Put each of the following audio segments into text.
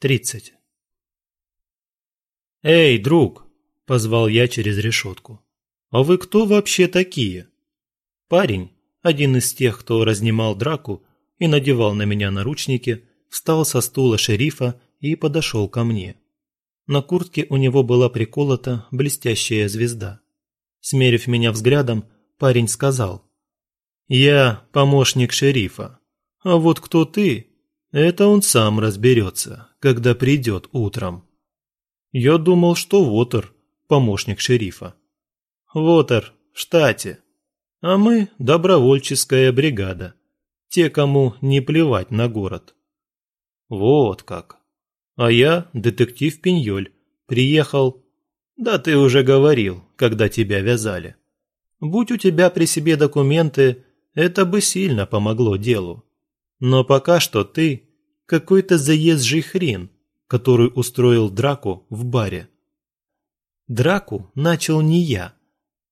30. «Эй, друг!» – позвал я через решетку. «А вы кто вообще такие?» Парень, один из тех, кто разнимал драку и надевал на меня наручники, встал со стула шерифа и подошел ко мне. На куртке у него была приколота блестящая звезда. Смерив меня взглядом, парень сказал. «Я помощник шерифа. А вот кто ты, это он сам разберется, когда придет утром». Я думал, что Вотер – помощник шерифа. Вотер в штате, а мы – добровольческая бригада. Те, кому не плевать на город. Вот как. А я детектив Пиньоль. Приехал... Да ты уже говорил, когда тебя вязали. Будь у тебя при себе документы, это бы сильно помогло делу. Но пока что ты какой-то заезжий хрен, который устроил драку в баре. Драку начал не я,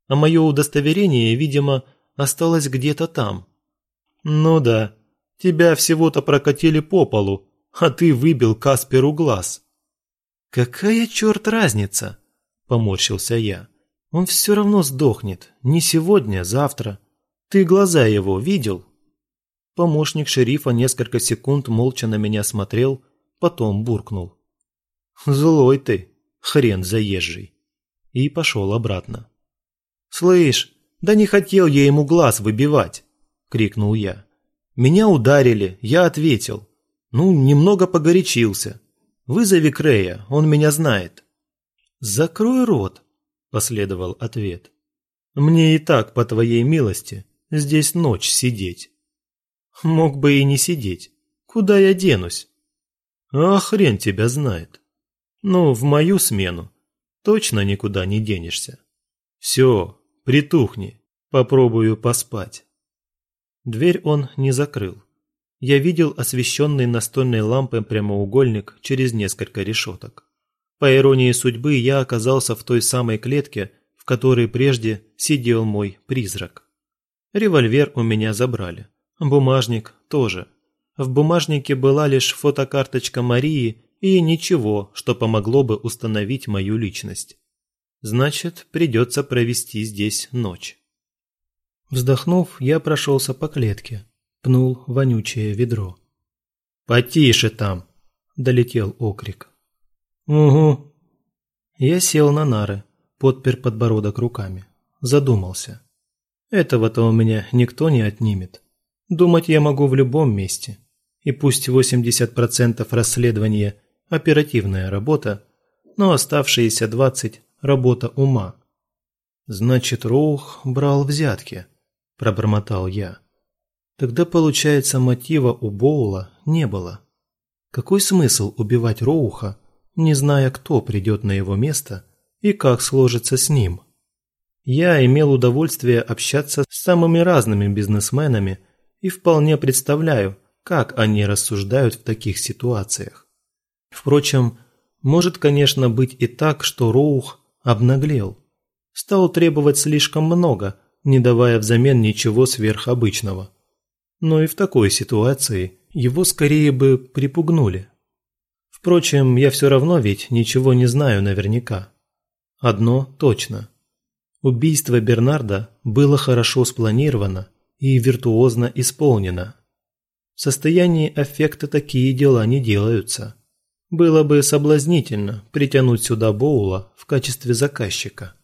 а мое удостоверение, видимо, осталось где-то там. Ну да, тебя всего-то прокатили по полу, а ты выбил Касперу глаз. Какая черт разница? Поморщился я. Он все равно сдохнет. Не сегодня, завтра. Ты глаза его видел? Помощник шерифа несколько секунд молча на меня смотрел, потом буркнул. «Злой ты, хрен заезжий!» И пошел обратно. «Слышь, да не хотел я ему глаз выбивать!» – крикнул я. «Меня ударили, я ответил. Ну, немного погорячился. Вызови Крея, он меня знает». «Закрой рот», – последовал ответ. «Мне и так, по твоей милости, здесь ночь сидеть». «Мог бы и не сидеть. Куда я денусь?» «А хрен тебя знает. Ну, в мою смену точно никуда не денешься. Все, притухни, попробую поспать». Дверь он не закрыл я видел освещенный настольной лампой прямоугольник через несколько решеток. По иронии судьбы, я оказался в той самой клетке, в которой прежде сидел мой призрак. Револьвер у меня забрали. Бумажник тоже. В бумажнике была лишь фотокарточка Марии и ничего, что помогло бы установить мою личность. Значит, придется провести здесь ночь. Вздохнув, я прошелся по клетке пнул вонючее ведро. «Потише там!» – долетел окрик. «Угу». Я сел на нары, подпер подбородок руками. Задумался. Этого-то у меня никто не отнимет. Думать я могу в любом месте. И пусть 80% расследования – оперативная работа, но оставшиеся 20% – работа ума. «Значит, Роух брал взятки», – пробормотал я. Тогда, получается, мотива у Боула не было. Какой смысл убивать Роуха, не зная, кто придет на его место и как сложится с ним? Я имел удовольствие общаться с самыми разными бизнесменами и вполне представляю, как они рассуждают в таких ситуациях. Впрочем, может, конечно, быть и так, что Роух обнаглел. Стал требовать слишком много, не давая взамен ничего сверхобычного но и в такой ситуации его скорее бы припугнули. Впрочем, я все равно ведь ничего не знаю наверняка. Одно точно. Убийство Бернарда было хорошо спланировано и виртуозно исполнено. В состоянии аффекта такие дела не делаются. Было бы соблазнительно притянуть сюда Боула в качестве заказчика.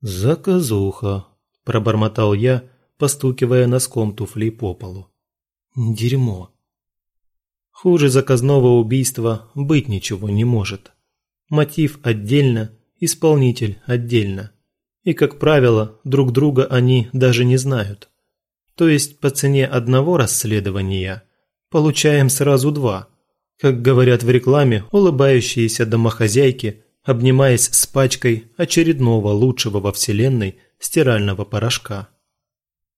«Заказуха», – пробормотал я, постукивая носком туфли по полу. Дерьмо. Хуже заказного убийства быть ничего не может. Мотив отдельно, исполнитель отдельно. И, как правило, друг друга они даже не знают. То есть по цене одного расследования получаем сразу два. Как говорят в рекламе улыбающиеся домохозяйки, обнимаясь с пачкой очередного лучшего во вселенной стирального порошка.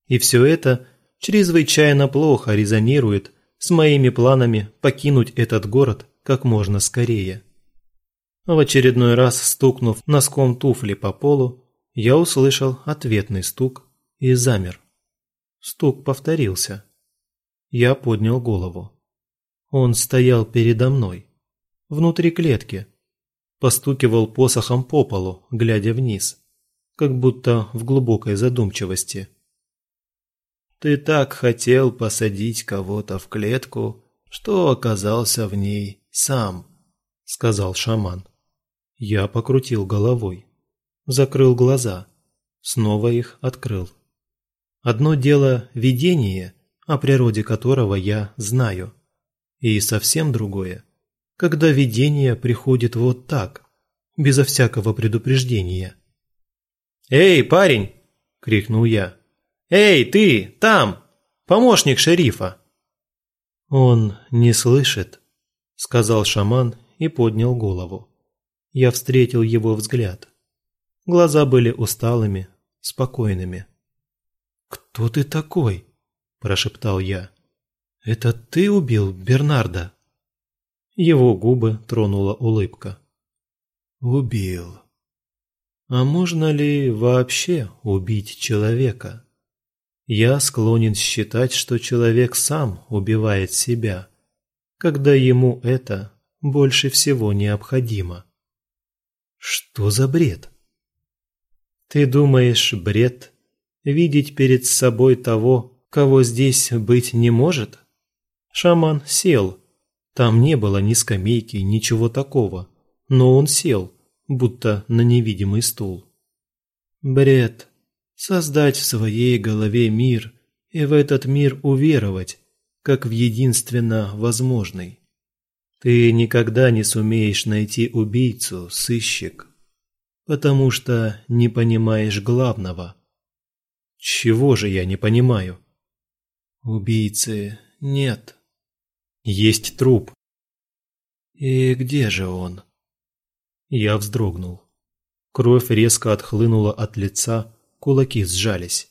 И все это чрезвычайно плохо резонирует с моими планами покинуть этот город как можно скорее. В очередной раз стукнув носком туфли по полу, я услышал ответный стук и замер. Стук повторился. Я поднял голову. Он стоял передо мной, внутри клетки. Постукивал посохом по полу, глядя вниз, как будто в глубокой задумчивости. «Ты так хотел посадить кого-то в клетку, что оказался в ней сам», — сказал шаман. Я покрутил головой, закрыл глаза, снова их открыл. Одно дело видение, о природе которого я знаю, и совсем другое, когда видение приходит вот так, безо всякого предупреждения. «Эй, парень!» – крикнул я. «Эй, ты, там! Помощник шерифа!» «Он не слышит», – сказал шаман и поднял голову. Я встретил его взгляд. Глаза были усталыми, спокойными. «Кто ты такой?» – прошептал я. «Это ты убил Бернарда?» Его губы тронула улыбка. «Убил. А можно ли вообще убить человека? Я склонен считать, что человек сам убивает себя, когда ему это больше всего необходимо. Что за бред? Ты думаешь, бред видеть перед собой того, кого здесь быть не может? Шаман сел. Там не было ни скамейки, ничего такого. Но он сел, будто на невидимый стул. Бред. Создать в своей голове мир и в этот мир уверовать, как в единственно возможный. Ты никогда не сумеешь найти убийцу, сыщик потому что не понимаешь главного. Чего же я не понимаю? Убийцы нет. Есть труп. И где же он? Я вздрогнул. Кровь резко отхлынула от лица, кулаки сжались.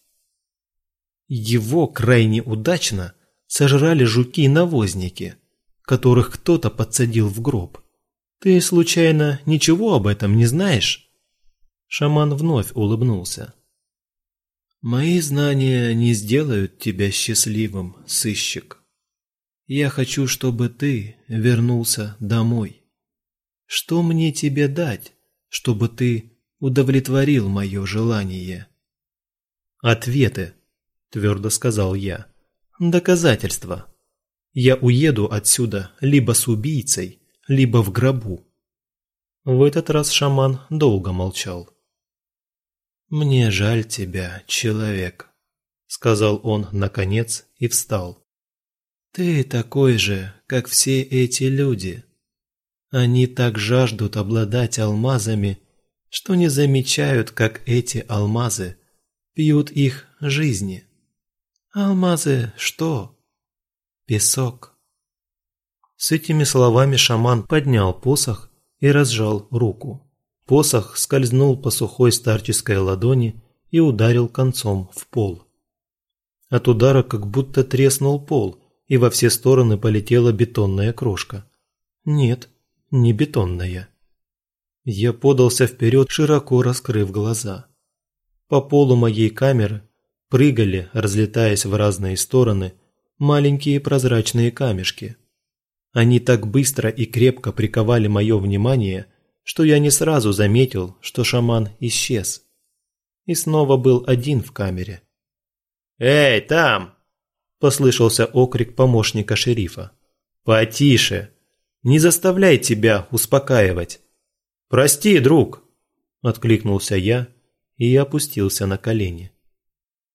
Его крайне удачно сожрали жуки-навозники, которых кто-то подсадил в гроб. Ты случайно ничего об этом не знаешь? Шаман вновь улыбнулся. «Мои знания не сделают тебя счастливым, сыщик. Я хочу, чтобы ты вернулся домой. Что мне тебе дать, чтобы ты удовлетворил мое желание?» «Ответы», – твердо сказал я. «Доказательства. Я уеду отсюда либо с убийцей, либо в гробу». В этот раз шаман долго молчал. «Мне жаль тебя, человек», — сказал он наконец и встал. «Ты такой же, как все эти люди. Они так жаждут обладать алмазами, что не замечают, как эти алмазы пьют их жизни. Алмазы что? Песок». С этими словами шаман поднял посох и разжал руку. Посох скользнул по сухой старческой ладони и ударил концом в пол. От удара как будто треснул пол, и во все стороны полетела бетонная крошка. Нет, не бетонная. Я подался вперед, широко раскрыв глаза. По полу моей камеры прыгали, разлетаясь в разные стороны, маленькие прозрачные камешки. Они так быстро и крепко приковали мое внимание, что я не сразу заметил, что шаман исчез. И снова был один в камере. «Эй, там!» – послышался окрик помощника шерифа. «Потише! Не заставляй тебя успокаивать!» «Прости, друг!» – откликнулся я и опустился на колени.